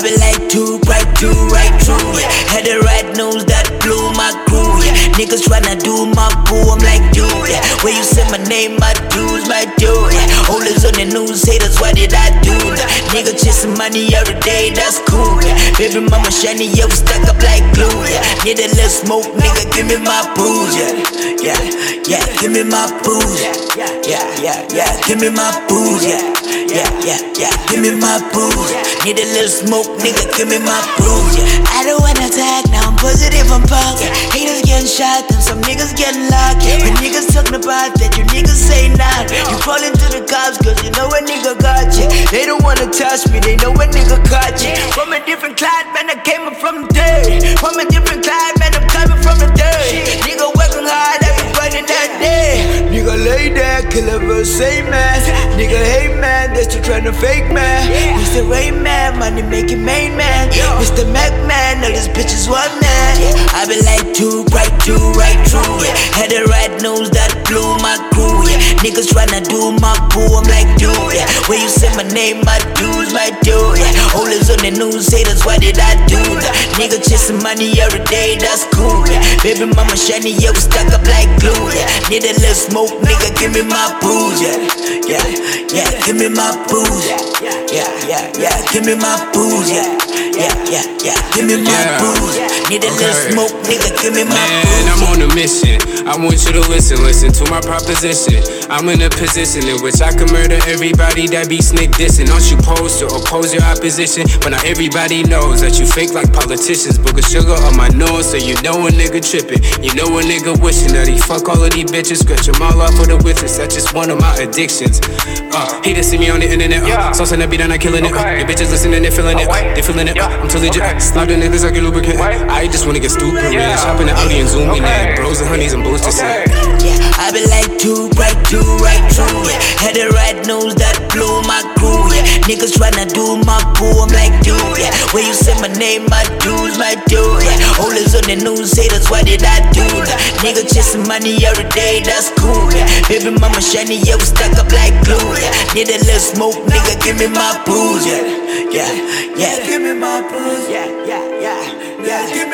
I been like too bright, too right, true. Yeah. Had the right news that blew my crew. Yeah. Niggas tryna do my boo, I'm like, dude. Yeah. Where you say my name, my dudes, my dude. Yeah. Always on the news, haters, what did I do? Nigga chasing money every day, that's cool. Yeah. Baby mama shiny, yeah, we stuck up like glue. Yeah. Need a little smoke, nigga, give me my booze. Yeah, yeah, yeah, give me my booze. Yeah, yeah, yeah, yeah, give me my booze. Yeah, yeah, yeah, yeah, give me my booze. Need a little smoke, nigga, give me my booze. Yeah. I don't wanna tag, now I'm positive, I'm positive. Haters getting shot, then some niggas getting locked. When niggas talking about that, you niggas say nah. You crawling to the cops, cause you know a nigga got you. They don't wanna touch me, they know a nigga caught you. From a different cloud, man, I came up from the dirt. From a different Nigga lay there, kill a verse, say man. Nigga hate man, they still tryna fake man. Mr. Rain man, money making main man. Mr. Mac man, all these bitches one man. I been like too bright, too right, true. Yeah. Had the right news that blew my crew. Yeah. Niggas tryna do my boo, I'm like, dude. Yeah. When you say my name, my dudes, my dude. Yeah. The news, haters, what did I do? Nigga chasing money every day, that's cool. Yeah. Baby mama shiny, yeah, we stuck up like glue. Yeah. Need a little smoke, nigga, give me my booze. Yeah, yeah, yeah, give me my booze. Yeah, yeah, yeah, yeah, give me my booze. Yeah, yeah, yeah, yeah, give me my Yeah. booze. Need a little smoke, nigga, give me my Man, booze. I'm on a mission. I want you to listen, listen to my proposition. I'm in a position in which I can murder everybody that be snake dissing. Don't you pose to oppose your opposition? But not everybody knows that you fake like politicians. Booger sugar on my nose, so you know a nigga tripping. You know a nigga wishing that he fuck all of these bitches, scratch them all off for the witness. That's just one of my addictions. Uh, he just see me on the internet. Uh, so send that beat and I killing it. Uh, your bitches listening, they feeling it. Uh, they feeling it. Uh, I'm too legit. Slap the niggas like a lubricant. I just wanna get stupid rich. Hop in the Audi and zoom in there. Bros and honeys and boosters. Yeah. Yeah, I been like too bright, too right, true. Yeah. Had the right news that blew my crew. Yeah. Niggas tryna do my boo, I'm like, dude. Yeah. Where you say my name, my dudes, my dude. Yeah. Always on the news, haters, what did I do? Nigga chasing money every day, that's cool. Yeah. Baby mama shiny, yeah, we stuck up like glue. Yeah. Need a little smoke, nigga, give me my booze. Yeah, yeah, yeah, give me my booze. Yeah, yeah, yeah, yeah,